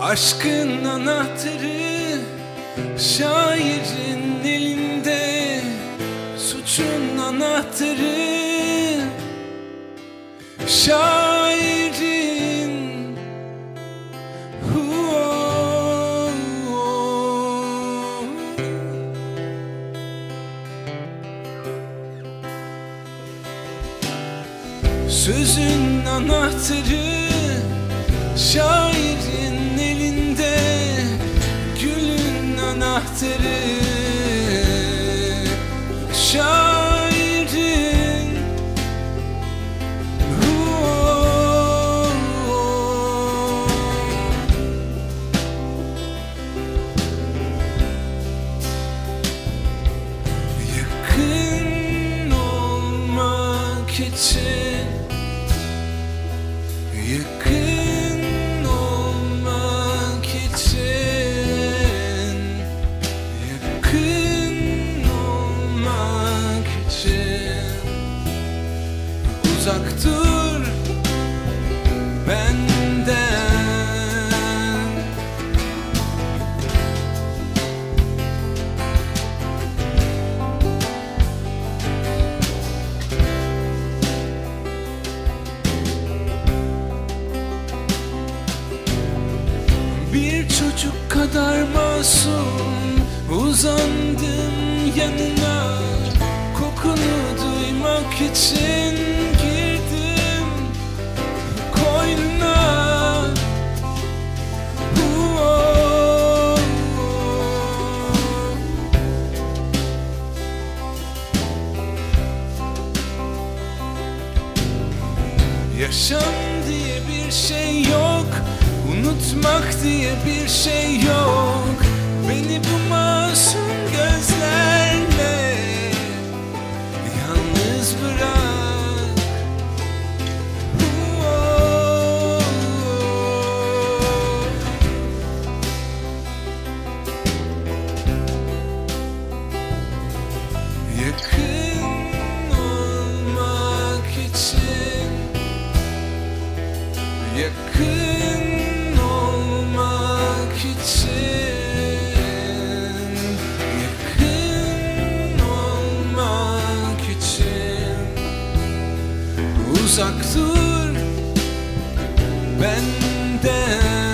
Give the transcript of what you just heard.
Aşkın anahtarı şairin elinde. Suçun anahtarı şairin Sözün anahtarı Şairin elinde Gülün anahtarı için Yakın olmak için Yakın olmak için Uzak dur çocuk kadar masum Uzandım yanına Kokunu duymak için girdim Koynuna. Yaşam Unutmak diye bir şey yok. Beni bu Yakın olmak için uzak dur benden